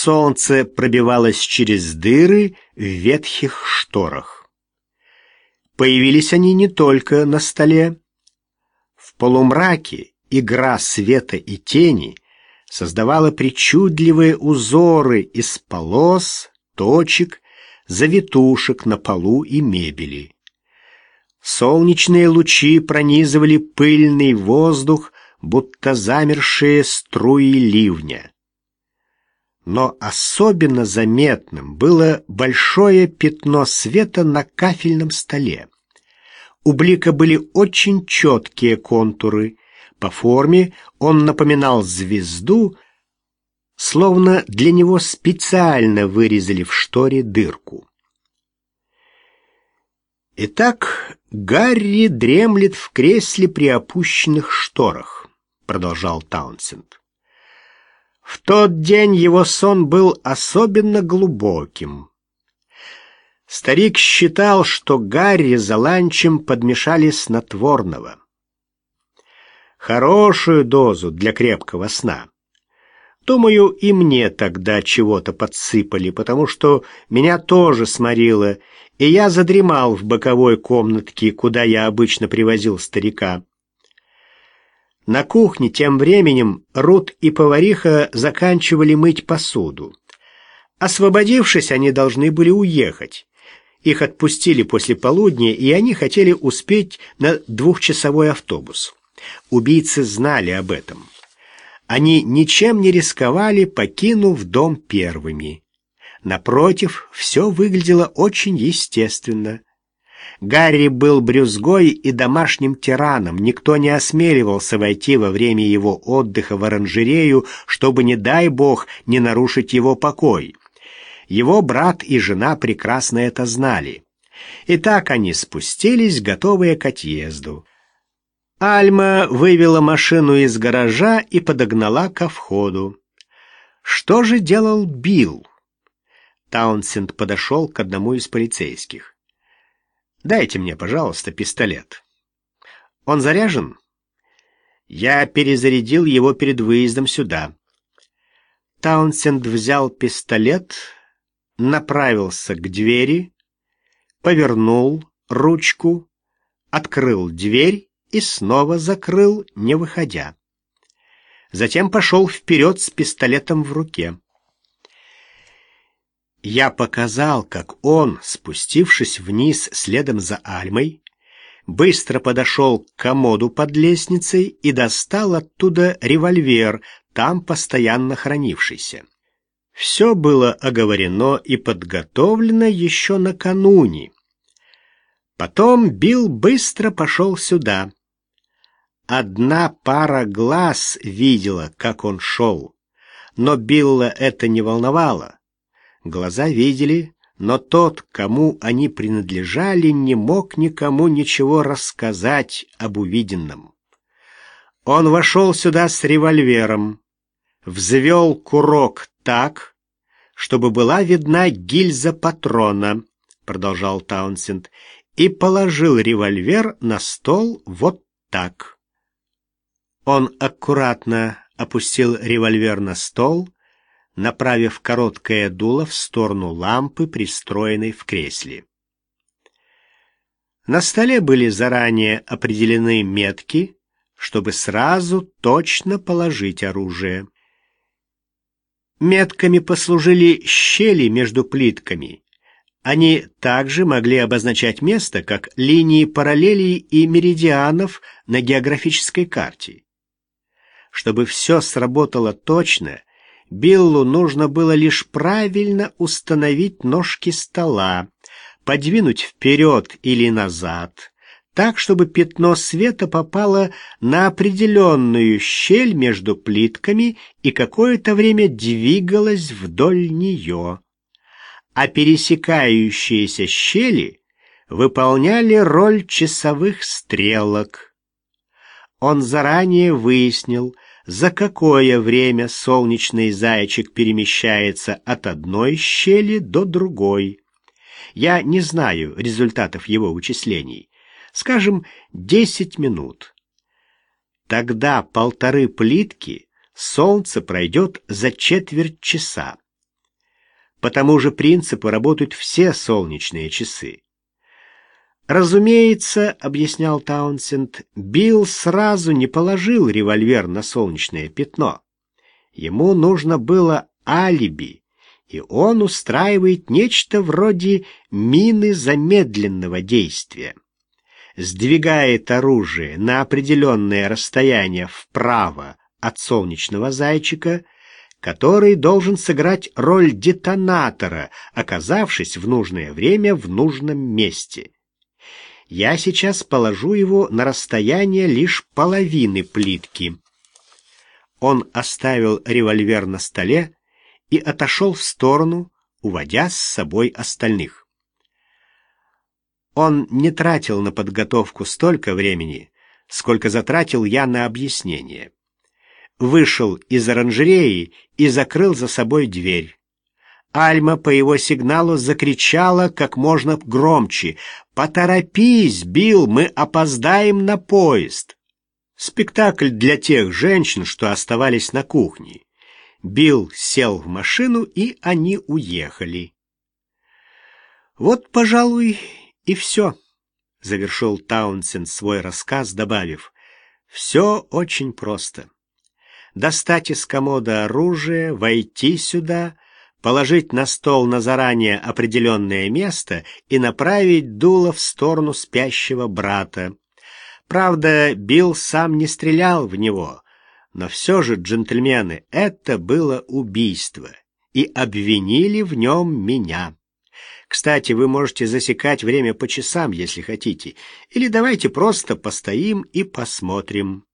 Солнце пробивалось через дыры в ветхих шторах. Появились они не только на столе. В полумраке игра света и тени создавала причудливые узоры из полос, точек, завитушек на полу и мебели. Солнечные лучи пронизывали пыльный воздух, будто замершие струи ливня. Но особенно заметным было большое пятно света на кафельном столе. У блика были очень четкие контуры. По форме он напоминал звезду, словно для него специально вырезали в шторе дырку. Итак, Гарри дремлет в кресле при опущенных шторах, продолжал Таунсенд. В тот день его сон был особенно глубоким. Старик считал, что Гарри за ланчем подмешали снотворного. Хорошую дозу для крепкого сна. Думаю, и мне тогда чего-то подсыпали, потому что меня тоже сморило, и я задремал в боковой комнатке, куда я обычно привозил старика. На кухне тем временем Рут и повариха заканчивали мыть посуду. Освободившись, они должны были уехать. Их отпустили после полудня, и они хотели успеть на двухчасовой автобус. Убийцы знали об этом. Они ничем не рисковали, покинув дом первыми. Напротив, все выглядело очень естественно. Гарри был брюзгой и домашним тираном. Никто не осмеливался войти во время его отдыха в оранжерею, чтобы, не дай бог, не нарушить его покой. Его брат и жена прекрасно это знали. И так они спустились, готовые к отъезду. Альма вывела машину из гаража и подогнала ко входу. Что же делал Билл? Таунсенд подошел к одному из полицейских. «Дайте мне, пожалуйста, пистолет». «Он заряжен?» «Я перезарядил его перед выездом сюда». Таунсенд взял пистолет, направился к двери, повернул ручку, открыл дверь и снова закрыл, не выходя. Затем пошел вперед с пистолетом в руке. Я показал, как он, спустившись вниз следом за Альмой, быстро подошел к комоду под лестницей и достал оттуда револьвер, там постоянно хранившийся. Все было оговорено и подготовлено еще накануне. Потом Билл быстро пошел сюда. Одна пара глаз видела, как он шел, но Билла это не волновало. Глаза видели, но тот, кому они принадлежали, не мог никому ничего рассказать об увиденном. Он вошел сюда с револьвером, взвел курок так, чтобы была видна гильза патрона, продолжал Таунсенд, и положил револьвер на стол вот так. Он аккуратно опустил револьвер на стол, направив короткое дуло в сторону лампы, пристроенной в кресле. На столе были заранее определены метки, чтобы сразу точно положить оружие. Метками послужили щели между плитками. Они также могли обозначать место, как линии параллелей и меридианов на географической карте. Чтобы все сработало точно, Биллу нужно было лишь правильно установить ножки стола, подвинуть вперед или назад, так, чтобы пятно света попало на определенную щель между плитками и какое-то время двигалось вдоль нее. А пересекающиеся щели выполняли роль часовых стрелок. Он заранее выяснил, за какое время солнечный зайчик перемещается от одной щели до другой. Я не знаю результатов его вычислений. Скажем, 10 минут. Тогда полторы плитки солнце пройдет за четверть часа. По тому же принципу работают все солнечные часы. Разумеется, объяснял Таунсенд, Билл сразу не положил револьвер на солнечное пятно. Ему нужно было алиби, и он устраивает нечто вроде мины замедленного действия. Сдвигает оружие на определенное расстояние вправо от солнечного зайчика — который должен сыграть роль детонатора, оказавшись в нужное время в нужном месте. Я сейчас положу его на расстояние лишь половины плитки. Он оставил револьвер на столе и отошел в сторону, уводя с собой остальных. Он не тратил на подготовку столько времени, сколько затратил я на объяснение вышел из оранжереи и закрыл за собой дверь. Альма по его сигналу закричала как можно громче. «Поторопись, Билл, мы опоздаем на поезд!» Спектакль для тех женщин, что оставались на кухне. Билл сел в машину, и они уехали. «Вот, пожалуй, и все», — завершил Таунсенд свой рассказ, добавив. «Все очень просто» достать из комода оружие, войти сюда, положить на стол на заранее определенное место и направить дуло в сторону спящего брата. Правда, Билл сам не стрелял в него, но все же, джентльмены, это было убийство, и обвинили в нем меня. Кстати, вы можете засекать время по часам, если хотите, или давайте просто постоим и посмотрим.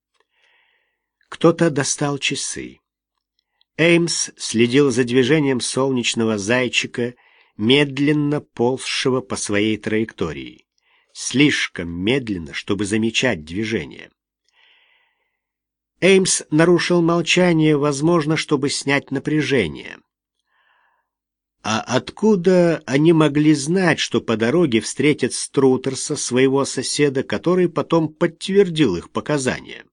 Кто-то достал часы. Эймс следил за движением солнечного зайчика, медленно ползшего по своей траектории. Слишком медленно, чтобы замечать движение. Эймс нарушил молчание, возможно, чтобы снять напряжение. А откуда они могли знать, что по дороге встретят Струтерса, своего соседа, который потом подтвердил их показания?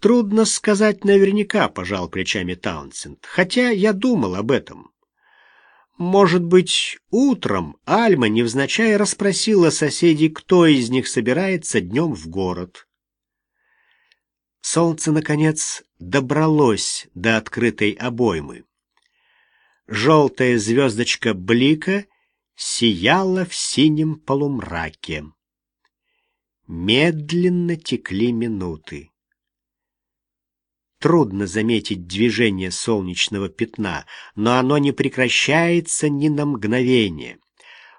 Трудно сказать наверняка, пожал плечами Таунсенд, хотя я думал об этом. Может быть, утром Альма невзначай расспросила соседей, кто из них собирается днем в город. Солнце, наконец, добралось до открытой обоймы. Желтая звездочка блика сияла в синем полумраке. Медленно текли минуты. Трудно заметить движение солнечного пятна, но оно не прекращается ни на мгновение.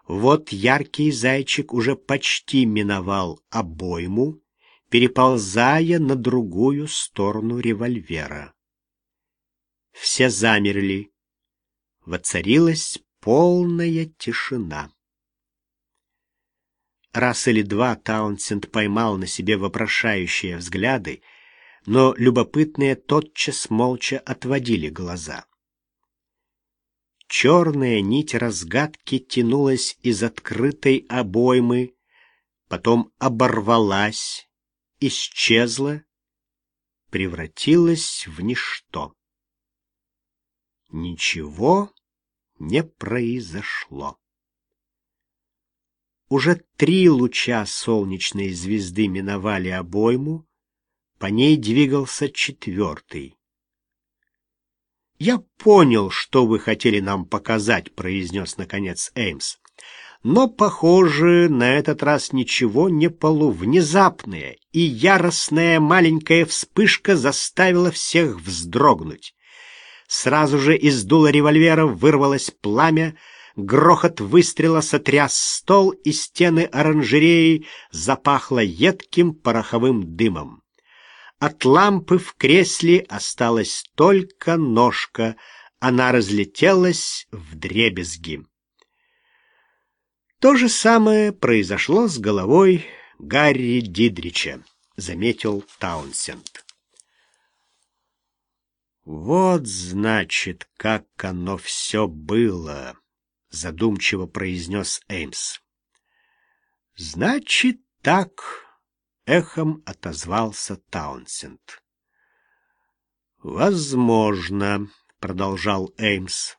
Вот яркий зайчик уже почти миновал обойму, переползая на другую сторону револьвера. Все замерли. Воцарилась полная тишина. Раз или два Таунсенд поймал на себе вопрошающие взгляды, но любопытные тотчас молча отводили глаза. Черная нить разгадки тянулась из открытой обоймы, потом оборвалась, исчезла, превратилась в ничто. Ничего не произошло. Уже три луча солнечной звезды миновали обойму, по ней двигался четвертый. «Я понял, что вы хотели нам показать», — произнес, наконец, Эймс. «Но, похоже, на этот раз ничего не полувнезапное, и яростная маленькая вспышка заставила всех вздрогнуть. Сразу же из дула револьвера вырвалось пламя, грохот выстрела сотряс стол, и стены оранжереи запахло едким пороховым дымом. От лампы в кресле осталась только ножка, она разлетелась в дребезги. То же самое произошло с головой Гарри Дидрича, заметил Таунсенд. Вот, значит, как оно все было, задумчиво произнес Эймс. Значит, так эхом отозвался Таунсенд. Возможно, продолжал Эймс.